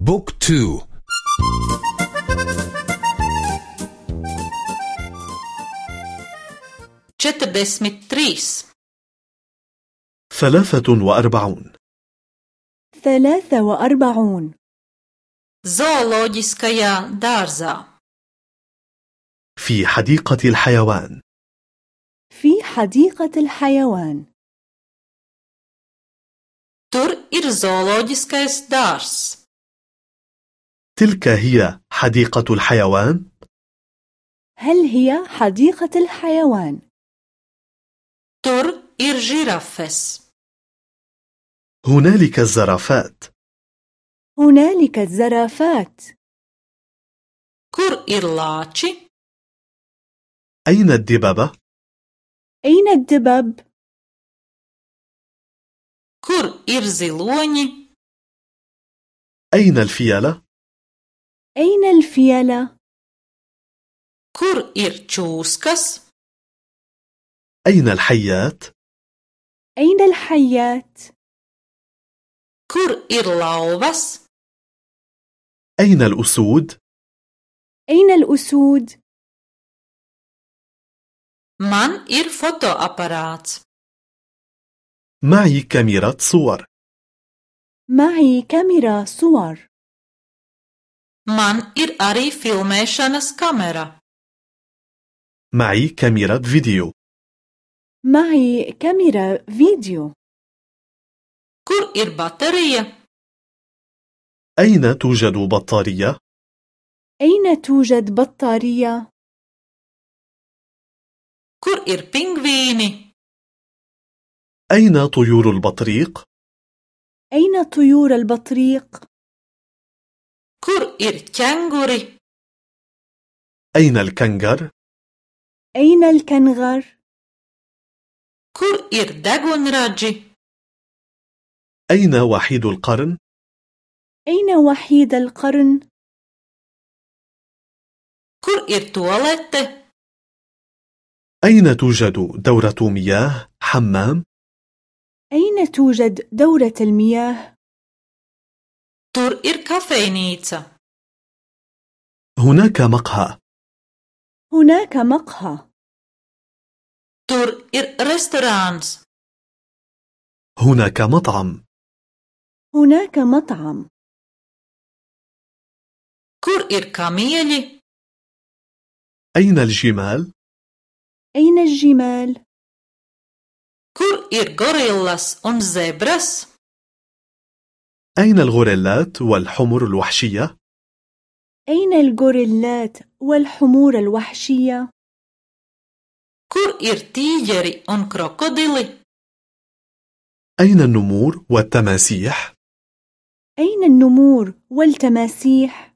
بوك تو. četrdesmit trīs ثلاثة وأربعون. ثلاثة وأربعون. zooloģiskajā dārzā في حديقة الحيوان. في حديقة الحيوان. tur ir zooloģiskais dārzs تلك هي حديقة الحيوان هل هي حديقة الحيوان؟ ir žirafes هنالك الزرافات هنالك الزرافات ir lāči أين الدببة؟ أين الدبب؟ kur ir ziloņi أين الفيلة؟ أين الفيلة؟ kur ir čūskas أين الحيات؟ أين الحيات؟ kur ir lauvas أين الأسود؟ أين الأسود؟ man ir fotoaparāts معي كاميرا صور معي كاميرا صور man ir arī filmēšanas kamera معي كاميرا فيديو معي كاميرا فيديو kur ir baterija أين توجد بطارية؟ أين توجد بطارية؟ kur ir pingvīni أين طيور البطريق؟ أين طيور البطريق؟ Kur ir ķenguri أين الكنغر؟ أين الكنغر؟ kur ir degunraģi أين وحيد القرن؟ أين وحيد القرن؟ kur ir tualete أين توجد دورة مياه؟ حمام؟ أين توجد دورة المياه؟ Tur ir kafejnīca هناك مقهى هناك مقهى tur ir restorāns هناك مطعم هناك مطعم kur ir kamieļi أين الجمال؟ أين الجمال؟ kur ir gorillas un zebras أين الغوريلات والحمر الوحشية؟ أين الغوريلات والحمور الوحشية؟ kur ir tīģeri un krokodili أين النمور والتماسيح؟ أين النمور والتماسيح؟